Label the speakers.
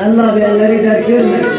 Speaker 1: Allah bir elleri görmesin.